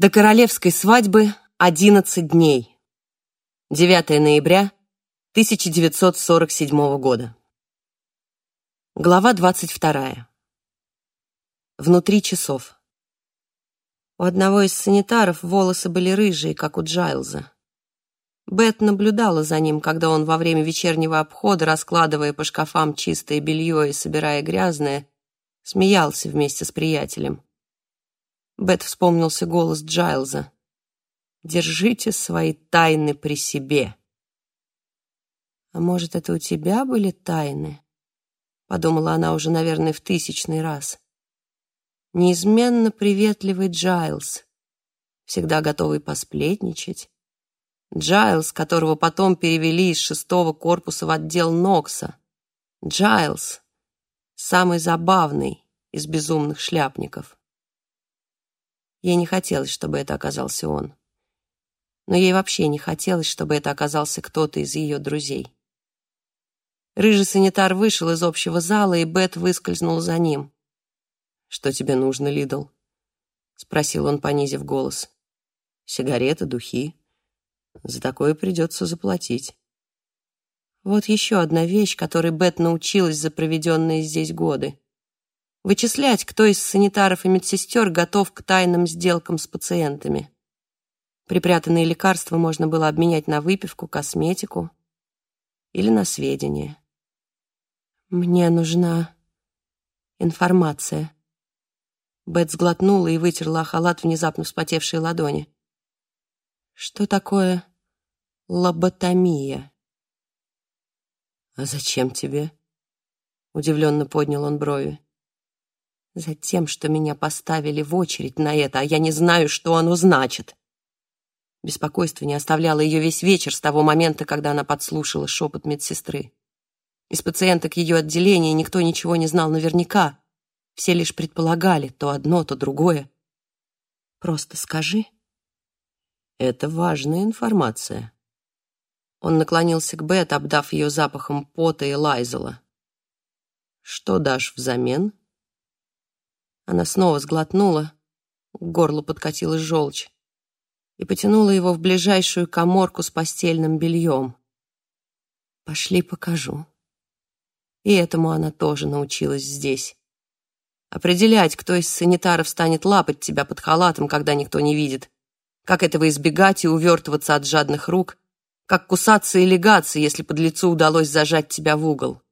До королевской свадьбы 11 дней. 9 ноября 1947 года. Глава 22. Внутри часов. У одного из санитаров волосы были рыжие, как у Джайлза. Бет наблюдала за ним, когда он во время вечернего обхода, раскладывая по шкафам чистое белье и собирая грязное, смеялся вместе с приятелем. Бет вспомнился голос Джайлза. «Держите свои тайны при себе». «А может, это у тебя были тайны?» Подумала она уже, наверное, в тысячный раз. Неизменно приветливый Джайлз, всегда готовый посплетничать. Джайлз, которого потом перевели из шестого корпуса в отдел Нокса. Джайлз, самый забавный из безумных шляпников. Ей не хотелось, чтобы это оказался он. Но ей вообще не хотелось, чтобы это оказался кто-то из ее друзей. Рыжий санитар вышел из общего зала, и Бет выскользнул за ним. «Что тебе нужно, Лидл?» — спросил он, понизив голос. «Сигареты, духи. За такое придется заплатить». Вот еще одна вещь, которой Бет научилась за проведенные здесь годы вычислять, кто из санитаров и медсестер готов к тайным сделкам с пациентами. Припрятанные лекарства можно было обменять на выпивку, косметику или на сведения. «Мне нужна информация». Бет сглотнула и вытерла халат внезапно вспотевшие ладони. «Что такое лоботомия?» «А зачем тебе?» Удивленно поднял он брови. Затем, что меня поставили в очередь на это, а я не знаю, что оно значит. Беспокойство не оставляло ее весь вечер с того момента, когда она подслушала шепот медсестры. Из пациенток ее отделения никто ничего не знал наверняка. Все лишь предполагали то одно, то другое. Просто скажи. Это важная информация. Он наклонился к Бет, обдав ее запахом пота и лайзела. Что дашь взамен? Она снова сглотнула, к горлу подкатилась желчь и потянула его в ближайшую коморку с постельным бельем. «Пошли покажу». И этому она тоже научилась здесь. Определять, кто из санитаров станет лапать тебя под халатом, когда никто не видит, как этого избегать и увертываться от жадных рук, как кусаться и легаться, если под лицу удалось зажать тебя в угол.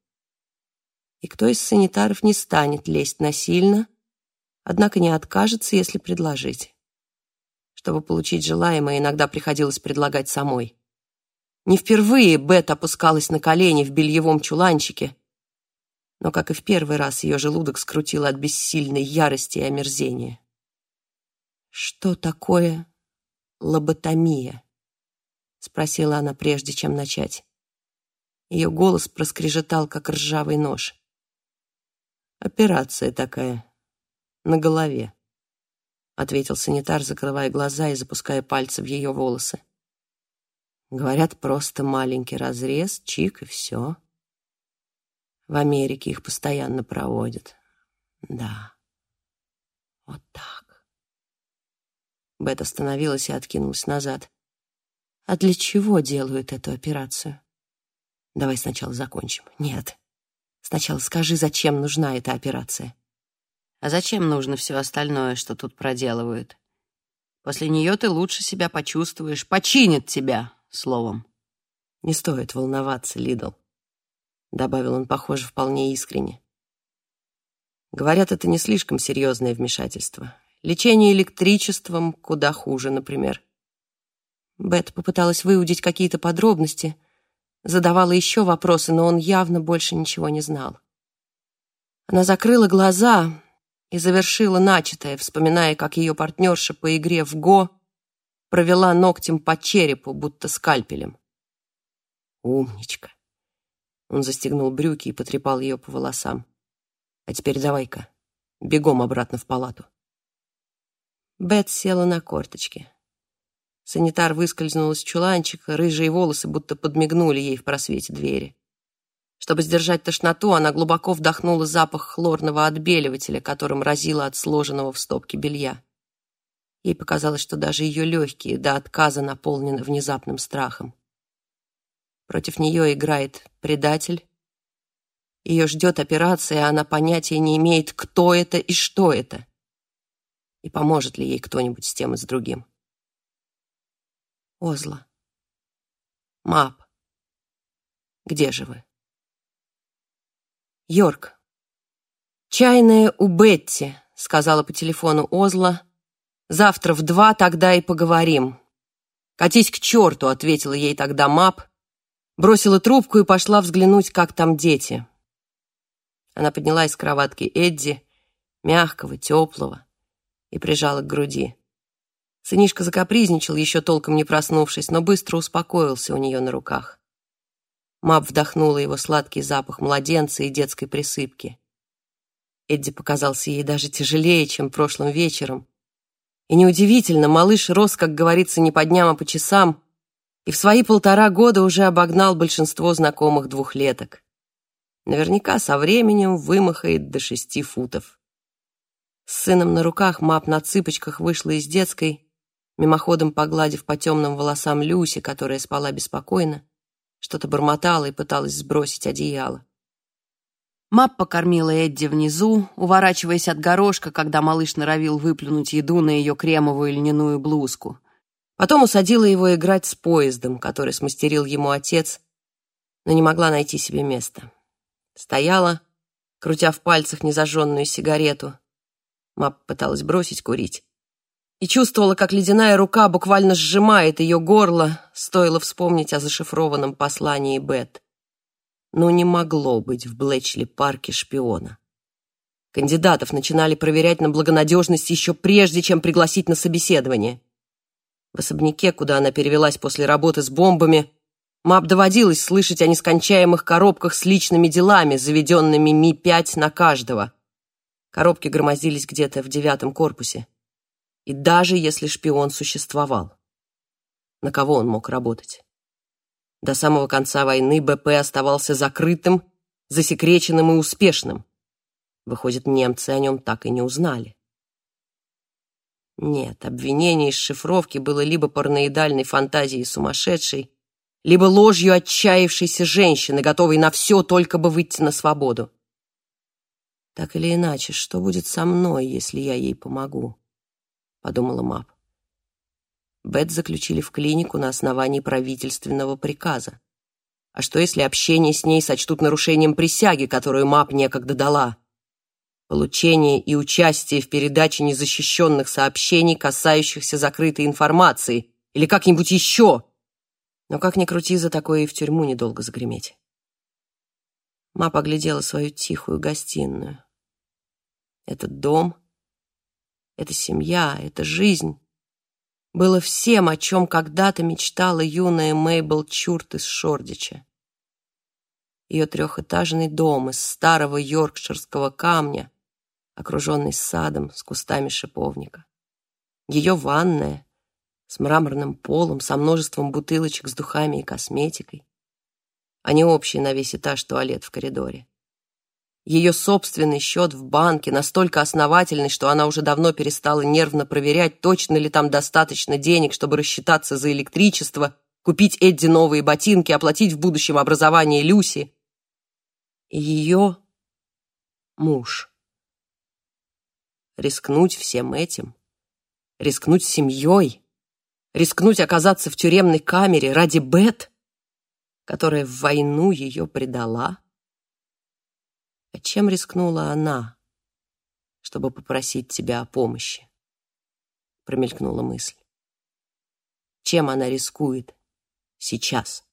И кто из санитаров не станет лезть насильно, однако не откажется, если предложить. Чтобы получить желаемое, иногда приходилось предлагать самой. Не впервые Бет опускалась на колени в бельевом чуланчике, но, как и в первый раз, ее желудок скрутило от бессильной ярости и омерзения. «Что такое лоботомия?» — спросила она, прежде чем начать. Ее голос проскрежетал, как ржавый нож. «Операция такая», на голове», — ответил санитар, закрывая глаза и запуская пальцы в ее волосы. Говорят, просто маленький разрез, чик и все. В Америке их постоянно проводят. Да, вот так. Бет остановилась и откинулась назад. А для чего делают эту операцию? Давай сначала закончим. Нет. Сначала скажи, зачем нужна эта операция. А зачем нужно все остальное, что тут проделывают? После нее ты лучше себя почувствуешь, починит тебя, словом. Не стоит волноваться, Лидл, добавил он, похоже, вполне искренне. Говорят, это не слишком серьезное вмешательство. Лечение электричеством куда хуже, например. Бет попыталась выудить какие-то подробности, задавала еще вопросы, но он явно больше ничего не знал. Она закрыла глаза, и завершила начатое, вспоминая, как ее партнерша по игре в ГО провела ногтем по черепу, будто скальпелем. «Умничка!» Он застегнул брюки и потрепал ее по волосам. «А теперь давай-ка, бегом обратно в палату». Бет села на корточки. Санитар выскользнул из чуланчика, рыжие волосы будто подмигнули ей в просвете двери. Чтобы сдержать тошноту, она глубоко вдохнула запах хлорного отбеливателя, которым разила от сложенного в стопке белья. Ей показалось, что даже ее легкие до отказа наполнены внезапным страхом. Против нее играет предатель. Ее ждет операция, а она понятия не имеет, кто это и что это. И поможет ли ей кто-нибудь с тем и с другим. Озла. Мап. Где же вы? Йорк. «Чайная у Бетти», — сказала по телефону Озла. «Завтра в два тогда и поговорим». «Катись к черту», — ответила ей тогда Мап, бросила трубку и пошла взглянуть, как там дети. Она подняла из кроватки Эдди, мягкого, теплого, и прижала к груди. Сынишка закапризничал, еще толком не проснувшись, но быстро успокоился у нее на руках. Мап вдохнула его сладкий запах младенца и детской присыпки. Эдди показался ей даже тяжелее, чем прошлым вечером. И неудивительно, малыш рос, как говорится, не по дням, а по часам, и в свои полтора года уже обогнал большинство знакомых двухлеток. Наверняка со временем вымахает до шести футов. С сыном на руках Мап на цыпочках вышла из детской, мимоходом погладив по темным волосам Люси, которая спала беспокойно, что-то бормотала и пыталась сбросить одеяло. Мап покормила Эдди внизу, уворачиваясь от горошка, когда малыш норовил выплюнуть еду на ее кремовую льняную блузку. Потом усадила его играть с поездом, который смастерил ему отец, но не могла найти себе места. Стояла, крутя в пальцах незажженную сигарету. Мап пыталась бросить курить, и чувствовала, как ледяная рука буквально сжимает ее горло, стоило вспомнить о зашифрованном послании Бет. Но не могло быть в Блэчли-парке шпиона. Кандидатов начинали проверять на благонадежность еще прежде, чем пригласить на собеседование. В особняке, куда она перевелась после работы с бомбами, Мап доводилось слышать о нескончаемых коробках с личными делами, заведенными Ми-5 на каждого. Коробки громоздились где-то в девятом корпусе и даже если шпион существовал. На кого он мог работать? До самого конца войны БП оставался закрытым, засекреченным и успешным. Выходит, немцы о нем так и не узнали. Нет, обвинение из шифровки было либо параноидальной фантазией сумасшедшей, либо ложью отчаявшейся женщины, готовой на все, только бы выйти на свободу. Так или иначе, что будет со мной, если я ей помогу? — подумала Мап. Бет заключили в клинику на основании правительственного приказа. А что, если общение с ней сочтут нарушением присяги, которую Мап некогда дала? Получение и участие в передаче незащищенных сообщений, касающихся закрытой информации, или как-нибудь еще. Но как ни крути, за такое и в тюрьму недолго загреметь. Мап оглядела свою тихую гостиную. Этот дом — эта семья, эта жизнь было всем, о чем когда-то мечтала юная Мейбл Чурт из Шордича. Ее трехэтажный дом из старого йоркширского камня, окруженный садом с кустами шиповника. Ее ванная с мраморным полом, со множеством бутылочек с духами и косметикой, а не общий на весь этаж туалет в коридоре. Ее собственный счет в банке настолько основательный, что она уже давно перестала нервно проверять, точно ли там достаточно денег, чтобы рассчитаться за электричество, купить Эдди новые ботинки, оплатить в будущем образование Люси. Ее муж. Рискнуть всем этим, рискнуть семьей, рискнуть оказаться в тюремной камере ради Бет, которая в войну ее предала. А чем рискнула она, чтобы попросить тебя о помощи? Промелькнула мысль. Чем она рискует сейчас?